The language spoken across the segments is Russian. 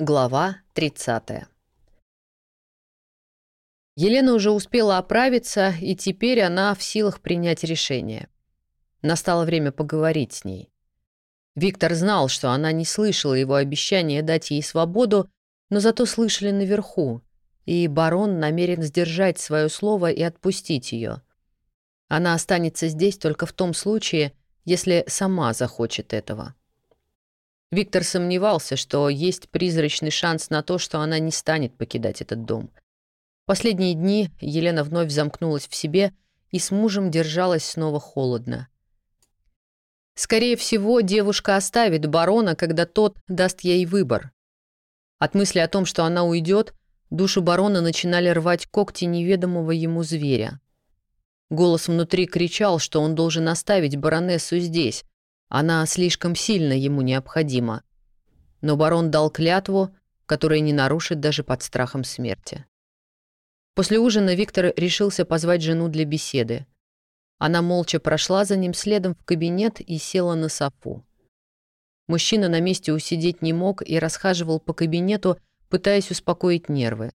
Глава 30. Елена уже успела оправиться, и теперь она в силах принять решение. Настало время поговорить с ней. Виктор знал, что она не слышала его обещания дать ей свободу, но зато слышали наверху, и барон намерен сдержать свое слово и отпустить ее. Она останется здесь только в том случае, если сама захочет этого. Виктор сомневался, что есть призрачный шанс на то, что она не станет покидать этот дом. Последние дни Елена вновь замкнулась в себе и с мужем держалась снова холодно. Скорее всего, девушка оставит барона, когда тот даст ей выбор. От мысли о том, что она уйдет, душу барона начинали рвать когти неведомого ему зверя. Голос внутри кричал, что он должен оставить баронессу здесь, она слишком сильно ему необходима. Но барон дал клятву, которая не нарушит даже под страхом смерти. После ужина Виктор решился позвать жену для беседы. Она молча прошла за ним следом в кабинет и села на софу. Мужчина на месте усидеть не мог и расхаживал по кабинету, пытаясь успокоить нервы.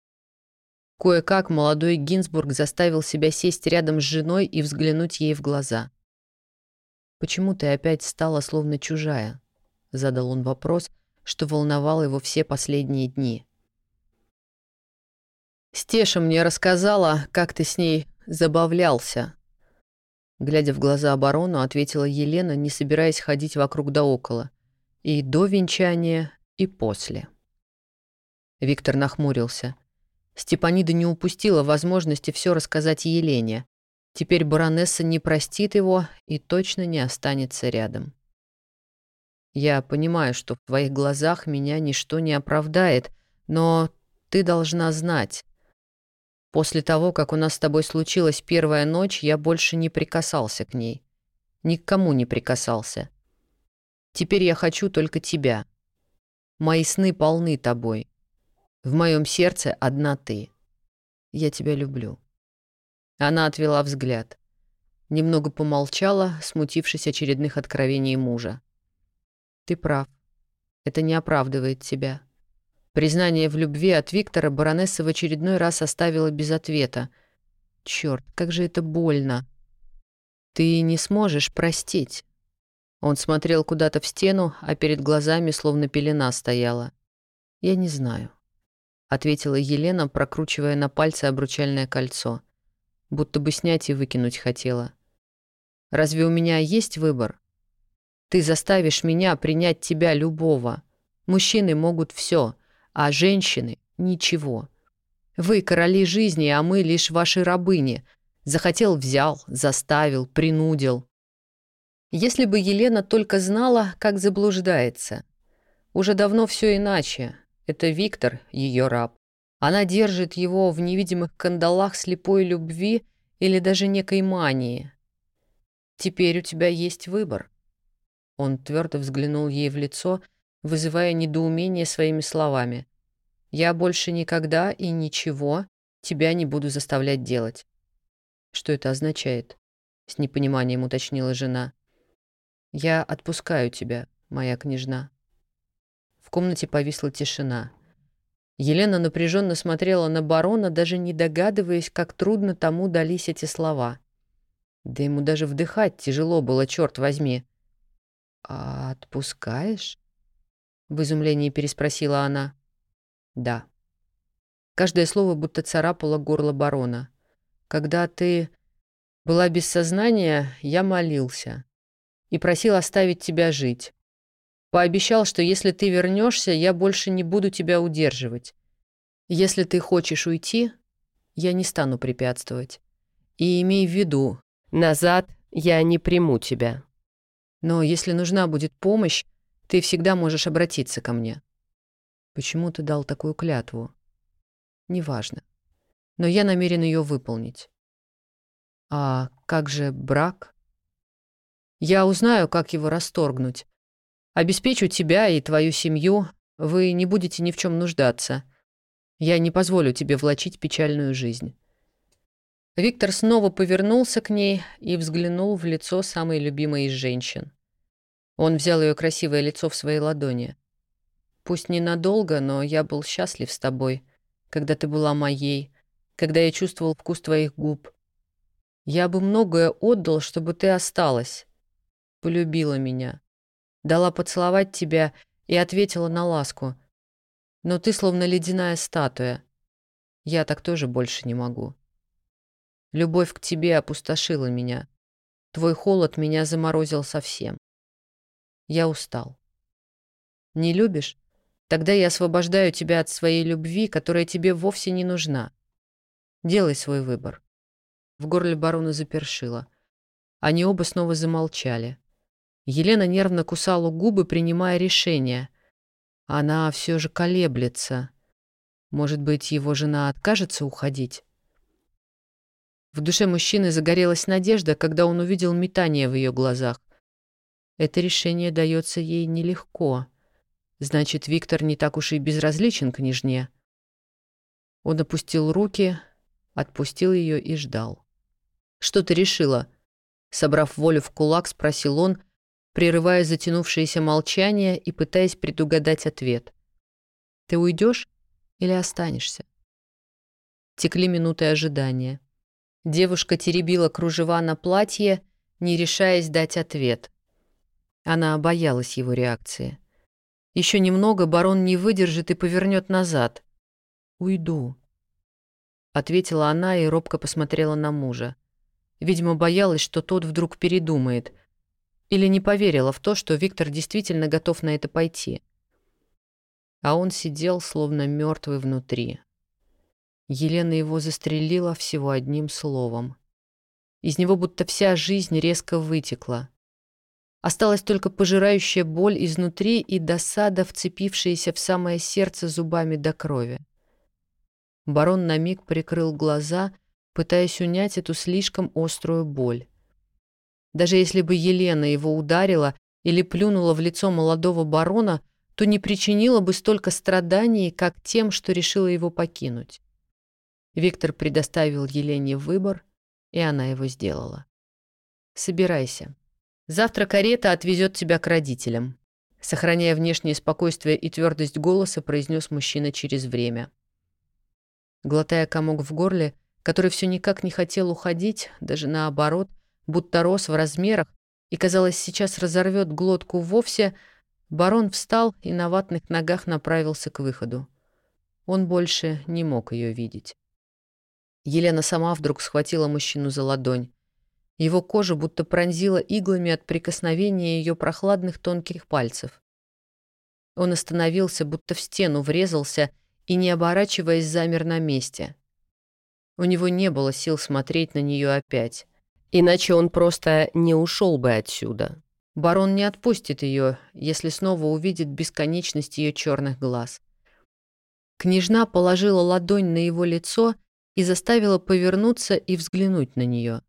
Кое-как молодой Гинзбург заставил себя сесть рядом с женой и взглянуть ей в глаза. «Почему ты опять стала словно чужая?» — задал он вопрос, что волновал его все последние дни. «Стеша мне рассказала, как ты с ней забавлялся». Глядя в глаза оборону, ответила Елена, не собираясь ходить вокруг да около. И до венчания, и после. Виктор нахмурился. Степанида не упустила возможности все рассказать Елене. Теперь баронесса не простит его и точно не останется рядом. Я понимаю, что в твоих глазах меня ничто не оправдает, но ты должна знать. После того, как у нас с тобой случилась первая ночь, я больше не прикасался к ней. Ни к кому не прикасался. Теперь я хочу только тебя. Мои сны полны тобой. В моем сердце одна ты. Я тебя люблю. Она отвела взгляд. Немного помолчала, смутившись очередных откровений мужа. «Ты прав. Это не оправдывает тебя». Признание в любви от Виктора баронесса в очередной раз оставила без ответа. Черт, как же это больно. Ты не сможешь простить. Он смотрел куда-то в стену, а перед глазами словно пелена стояла. Я не знаю, ответила Елена, прокручивая на пальце обручальное кольцо будто бы снять и выкинуть хотела. Разве у меня есть выбор? Ты заставишь меня принять тебя любого. Мужчины могут все, а женщины — ничего. Вы короли жизни, а мы лишь ваши рабыни. Захотел — взял, заставил, принудил. Если бы Елена только знала, как заблуждается. Уже давно все иначе. Это Виктор, ее раб. Она держит его в невидимых кандалах слепой любви или даже некой мании. Теперь у тебя есть выбор. Он твердо взглянул ей в лицо, вызывая недоумение своими словами. «Я больше никогда и ничего тебя не буду заставлять делать». «Что это означает?» — с непониманием уточнила жена. «Я отпускаю тебя, моя княжна». В комнате повисла тишина — Елена напряженно смотрела на барона, даже не догадываясь, как трудно тому дались эти слова. Да ему даже вдыхать тяжело было, черт возьми. «А отпускаешь?» — в изумлении переспросила она. «Да». Каждое слово будто царапало горло барона. «Когда ты была без сознания, я молился и просил оставить тебя жить. Пообещал, что если ты вернешься, я больше не буду тебя удерживать. Если ты хочешь уйти, я не стану препятствовать. И имей в виду, назад я не приму тебя. Но если нужна будет помощь, ты всегда можешь обратиться ко мне. Почему ты дал такую клятву? Неважно. Но я намерен ее выполнить. А как же брак? Я узнаю, как его расторгнуть, Обеспечу тебя и твою семью, вы не будете ни в чем нуждаться. Я не позволю тебе влачить печальную жизнь». Виктор снова повернулся к ней и взглянул в лицо самой любимой из женщин. Он взял ее красивое лицо в свои ладони. Пусть ненадолго, но я был счастлив с тобой, когда ты была моей, когда я чувствовал вкус твоих губ. Я бы многое отдал, чтобы ты осталась. Полюбила меня. Дала поцеловать тебя и ответила на ласку. Но ты словно ледяная статуя. Я так тоже больше не могу. Любовь к тебе опустошила меня. Твой холод меня заморозил совсем. Я устал. Не любишь? Тогда я освобождаю тебя от своей любви, которая тебе вовсе не нужна. Делай свой выбор. В горле барона запершило. Они оба снова замолчали. Елена нервно кусала губы, принимая решение. Она все же колеблется. Может быть, его жена откажется уходить? В душе мужчины загорелась надежда, когда он увидел метание в ее глазах. Это решение дается ей нелегко. Значит, Виктор не так уж и безразличен к княжне. Он опустил руки, отпустил ее и ждал. «Что ты решила?» Собрав волю в кулак, спросил он, прерывая затянувшееся молчание и пытаясь предугадать ответ. «Ты уйдешь или останешься?» Текли минуты ожидания. Девушка теребила кружева на платье, не решаясь дать ответ. Она боялась его реакции. Еще немного барон не выдержит и повернет назад. «Уйду», — ответила она и робко посмотрела на мужа. Видимо, боялась, что тот вдруг передумает. Или не поверила в то, что Виктор действительно готов на это пойти. А он сидел, словно мертвый внутри. Елена его застрелила всего одним словом. Из него будто вся жизнь резко вытекла. Осталась только пожирающая боль изнутри и досада, вцепившаяся в самое сердце зубами до крови. Барон на миг прикрыл глаза, пытаясь унять эту слишком острую боль. Даже если бы Елена его ударила или плюнула в лицо молодого барона, то не причинила бы столько страданий, как тем, что решила его покинуть. Виктор предоставил Елене выбор, и она его сделала. «Собирайся. Завтра карета отвезет тебя к родителям», сохраняя внешнее спокойствие и твердость голоса, произнес мужчина через время. Глотая комок в горле, который все никак не хотел уходить, даже наоборот, будто рос в размерах и, казалось, сейчас разорвет глотку вовсе, барон встал и на ватных ногах направился к выходу. Он больше не мог ее видеть. Елена сама вдруг схватила мужчину за ладонь. Его кожа будто пронзила иглами от прикосновения ее прохладных тонких пальцев. Он остановился, будто в стену врезался и, не оборачиваясь, замер на месте. У него не было сил смотреть на нее опять. Иначе он просто не ушел бы отсюда. Барон не отпустит ее, если снова увидит бесконечность ее черных глаз. Княжна положила ладонь на его лицо и заставила повернуться и взглянуть на нее.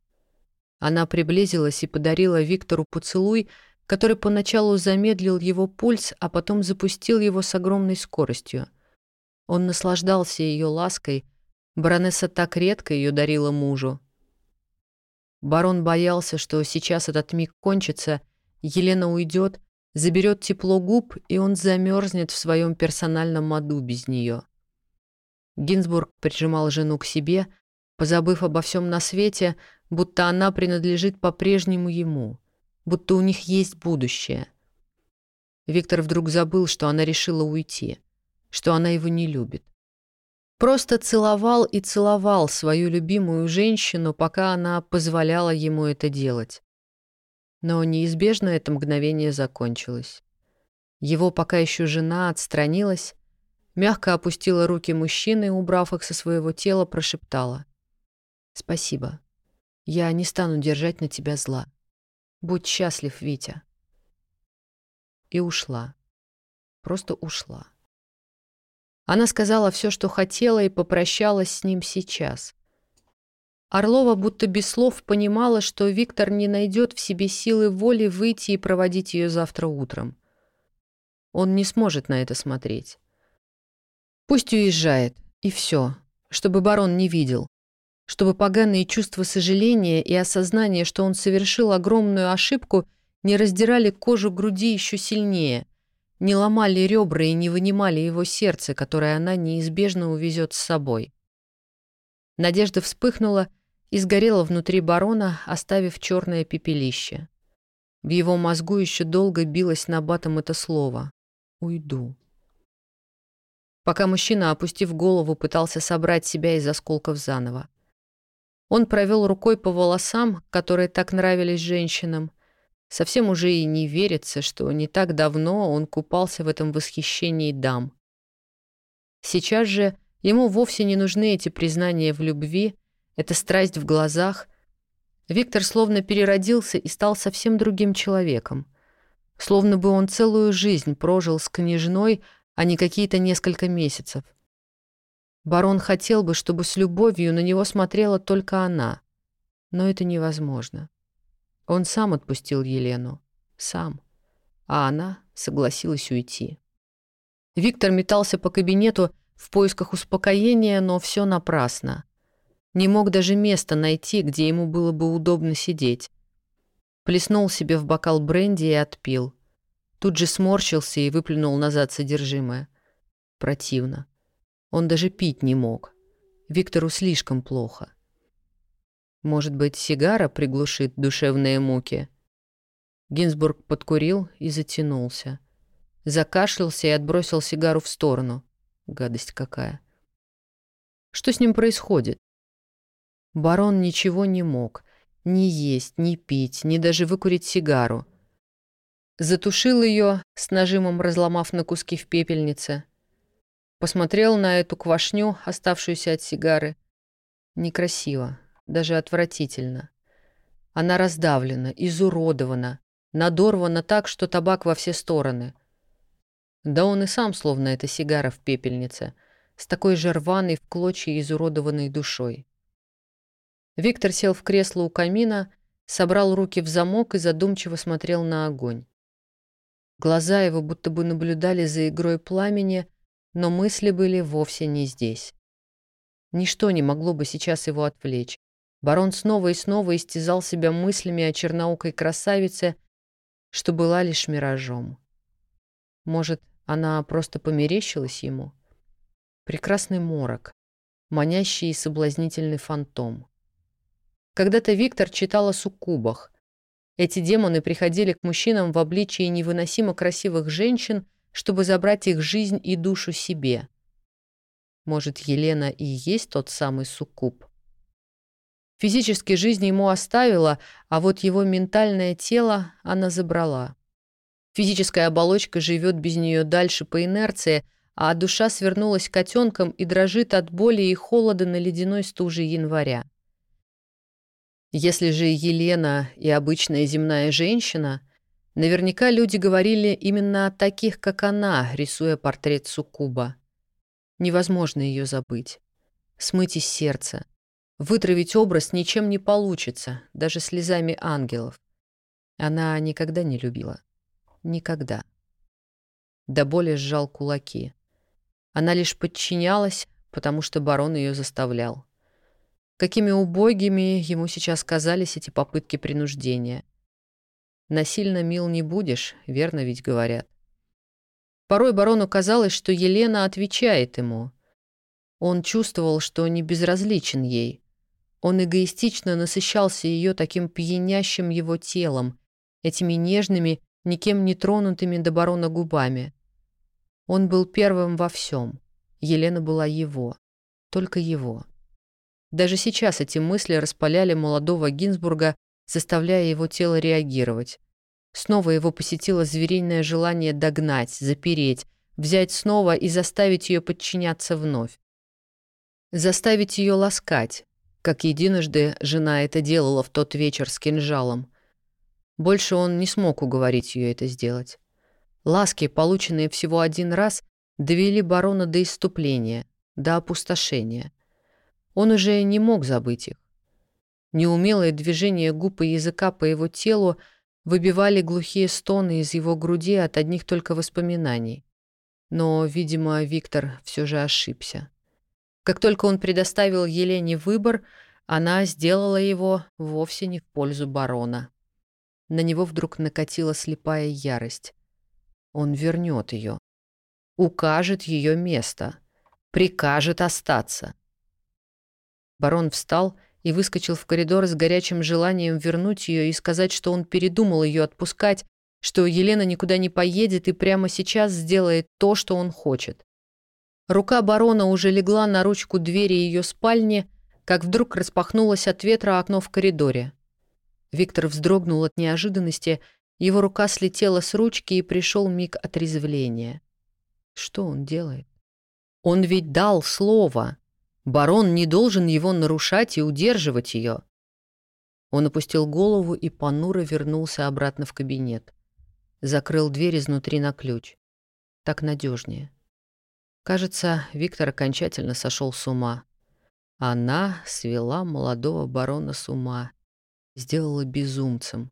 Она приблизилась и подарила Виктору поцелуй, который поначалу замедлил его пульс, а потом запустил его с огромной скоростью. Он наслаждался ее лаской, баронесса так редко ее дарила мужу. Барон боялся, что сейчас этот миг кончится, Елена уйдет, заберет тепло губ, и он замерзнет в своем персональном аду без нее. Гинзбург прижимал жену к себе, позабыв обо всем на свете, будто она принадлежит по-прежнему ему, будто у них есть будущее. Виктор вдруг забыл, что она решила уйти, что она его не любит. Просто целовал и целовал свою любимую женщину, пока она позволяла ему это делать. Но неизбежно это мгновение закончилось. Его пока еще жена отстранилась, Мягко опустила руки мужчины, убрав их со своего тела, прошептала. «Спасибо. Я не стану держать на тебя зла. Будь счастлив, Витя». И ушла. Просто ушла. Она сказала все, что хотела, и попрощалась с ним сейчас. Орлова будто без слов понимала, что Виктор не найдет в себе силы воли выйти и проводить ее завтра утром. Он не сможет на это смотреть. Пусть уезжает, и все, чтобы барон не видел. Чтобы поганые чувства сожаления и осознание, что он совершил огромную ошибку, не раздирали кожу груди еще сильнее, не ломали ребра и не вынимали его сердце, которое она неизбежно увезет с собой. Надежда вспыхнула и сгорела внутри барона, оставив черное пепелище. В его мозгу еще долго билось на батом это слово «Уйду». Пока мужчина, опустив голову, пытался собрать себя из осколков заново. Он провел рукой по волосам, которые так нравились женщинам. Совсем уже и не верится, что не так давно он купался в этом восхищении дам. Сейчас же ему вовсе не нужны эти признания в любви, эта страсть в глазах. Виктор словно переродился и стал совсем другим человеком. Словно бы он целую жизнь прожил с княжной, а не какие-то несколько месяцев. Барон хотел бы, чтобы с любовью на него смотрела только она. Но это невозможно. Он сам отпустил Елену. Сам. А она согласилась уйти. Виктор метался по кабинету в поисках успокоения, но все напрасно. Не мог даже места найти, где ему было бы удобно сидеть. Плеснул себе в бокал бренди и отпил. Тут же сморщился и выплюнул назад содержимое. Противно. Он даже пить не мог. Виктору слишком плохо. Может быть, сигара приглушит душевные муки? Гинзбург подкурил и затянулся. Закашлялся и отбросил сигару в сторону. Гадость какая. Что с ним происходит? Барон ничего не мог. Ни есть, ни пить, ни даже выкурить сигару. Затушил ее, с нажимом разломав на куски в пепельнице — Посмотрел на эту квашню, оставшуюся от сигары. Некрасиво, даже отвратительно. Она раздавлена, изуродована, надорвана так, что табак во все стороны. Да он и сам словно эта сигара в пепельнице, с такой же рваной в клочья изуродованной душой. Виктор сел в кресло у камина, собрал руки в замок и задумчиво смотрел на огонь. Глаза его будто бы наблюдали за игрой пламени, но мысли были вовсе не здесь. Ничто не могло бы сейчас его отвлечь. Барон снова и снова истязал себя мыслями о черноукой красавице, что была лишь миражом. Может, она просто померещилась ему? Прекрасный морок, манящий и соблазнительный фантом. Когда-то Виктор читал о суккубах. Эти демоны приходили к мужчинам в обличии невыносимо красивых женщин чтобы забрать их жизнь и душу себе. Может, Елена и есть тот самый суккуб? Физически жизнь ему оставила, а вот его ментальное тело она забрала. Физическая оболочка живет без нее дальше по инерции, а душа свернулась котенком и дрожит от боли и холода на ледяной стуже января. Если же Елена и обычная земная женщина — Наверняка люди говорили именно о таких, как она, рисуя портрет Суккуба. Невозможно ее забыть. Смыть из сердца. Вытравить образ ничем не получится, даже слезами ангелов. Она никогда не любила. Никогда. До боли сжал кулаки. Она лишь подчинялась, потому что барон ее заставлял. Какими убогими ему сейчас казались эти попытки принуждения — Насильно мил не будешь, верно ведь говорят. Порой барону казалось, что Елена отвечает ему. Он чувствовал, что не безразличен ей. Он эгоистично насыщался ее таким пьянящим его телом, этими нежными, никем не тронутыми до барона губами. Он был первым во всем. Елена была его. Только его. Даже сейчас эти мысли распаляли молодого Гинзбурга заставляя его тело реагировать. Снова его посетило звериное желание догнать, запереть, взять снова и заставить ее подчиняться вновь. Заставить ее ласкать, как единожды жена это делала в тот вечер с кинжалом. Больше он не смог уговорить ее это сделать. Ласки, полученные всего один раз, довели барона до иступления, до опустошения. Он уже не мог забыть их. Неумелые движения губ и языка по его телу выбивали глухие стоны из его груди от одних только воспоминаний. Но, видимо, Виктор все же ошибся. Как только он предоставил Елене выбор, она сделала его вовсе не в пользу барона. На него вдруг накатила слепая ярость. Он вернет ее, укажет ее место, прикажет остаться. Барон встал и выскочил в коридор с горячим желанием вернуть ее и сказать, что он передумал ее отпускать, что Елена никуда не поедет и прямо сейчас сделает то, что он хочет. Рука барона уже легла на ручку двери ее спальни, как вдруг распахнулось от ветра окно в коридоре. Виктор вздрогнул от неожиданности, его рука слетела с ручки и пришел миг отрезвления. Что он делает? Он ведь дал слово. Барон не должен его нарушать и удерживать ее. Он опустил голову и понуро вернулся обратно в кабинет. Закрыл дверь изнутри на ключ. Так надежнее. Кажется, Виктор окончательно сошел с ума. Она свела молодого барона с ума, сделала безумцем.